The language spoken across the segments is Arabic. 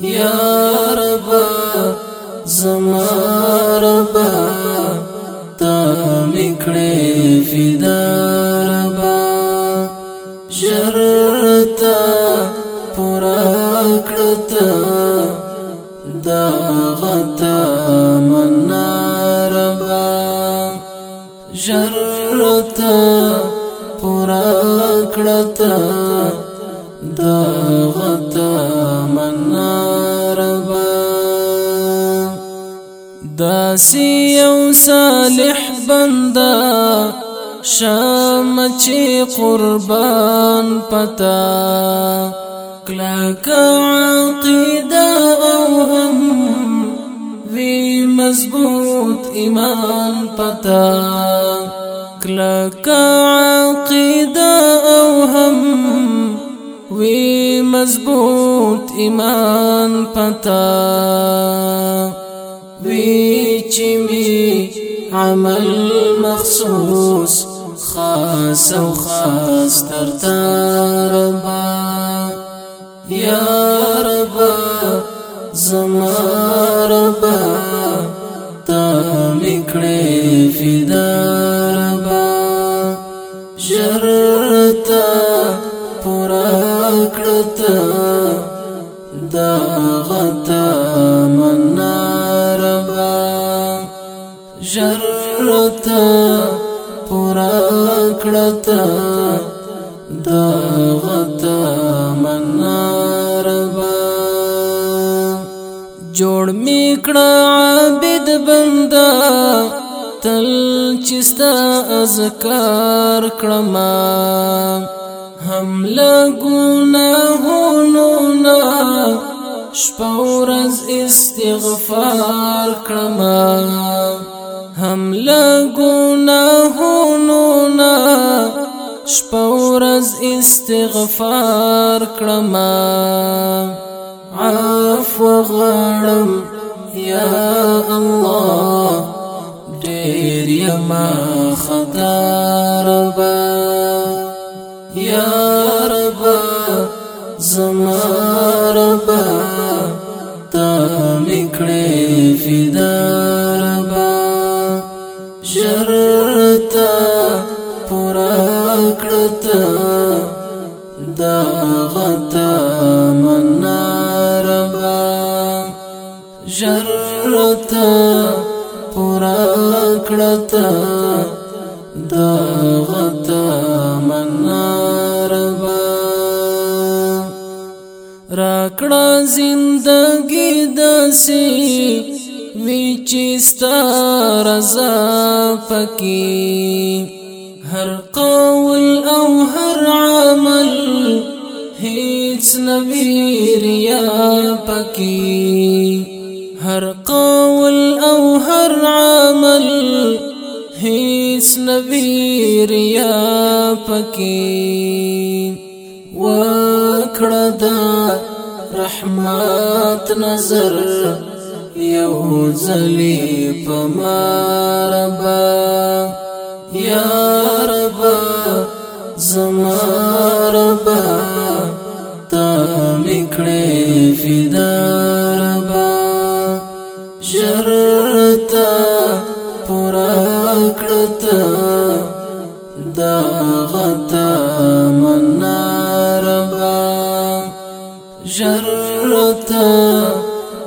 یا رب زما رب تا میکړې فدا رب. شرتا پورا کړتا دا غتا منا رب. شرتا پورا کړتا دا غتا منا داسی یو صالح بندا شام چی قربان پتا. کلاک عقیده أو هم وی مضبوط ایمان پتا. کلاک عقیده أو هم وی مضبوط ایمان پتا. چې عمل مخصوص خاص أو خاص درتا ربا یا ربا زما ربا تا میکړې فدا ربا شرتا پورا دا غتا منا کړتا پورا کړتا دا غتا مناربا جوړ می کړه عبد بندا تل چستا اذکار کړما هم له ګناهونو نه شپه ورځ استغفار کړم هم لګونهونو نا شپورز استغفار کړم عفو غړم یا الله ډېر یما خطا ربا یا رب زما ربا تا میکړې فدا کړتا دا غتا مناربا جرتا پورا کړتا دا غتا مناربا راکړه زندگی داسي وچستا رضا پکې. هر قول نوی ریا پکی هر قول أو هر عمل هیڅ نوی ریا پکی وکړه دا رحمت نظر یو ځلی پماربا یا رب زما رب. تا میکړې فدا رب شرتا پورا کړتا دا غتا منا رب شرتا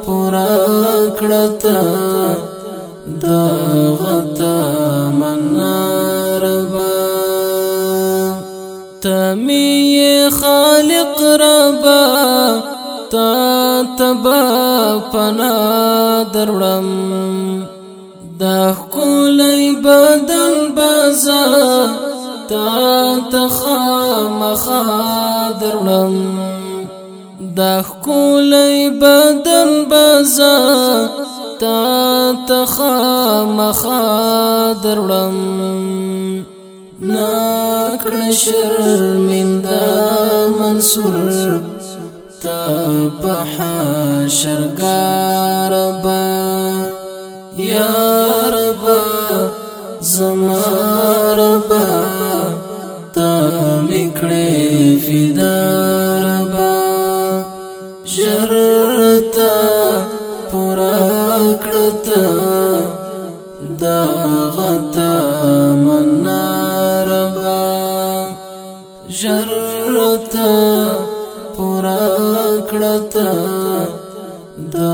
پورا کړتا دا غتا تمی خالق ربا تا تبا پنا درړم دا بدل بازا تا تخام خادرړم دا بدل بازا تا تخام خادرړم ناکړ شرمنده منصور تا په حشرګار با یا رب زما رب تا میکړې فدا رب شرط ته دا غتا مناربا ژر رتا پورا کړتا دا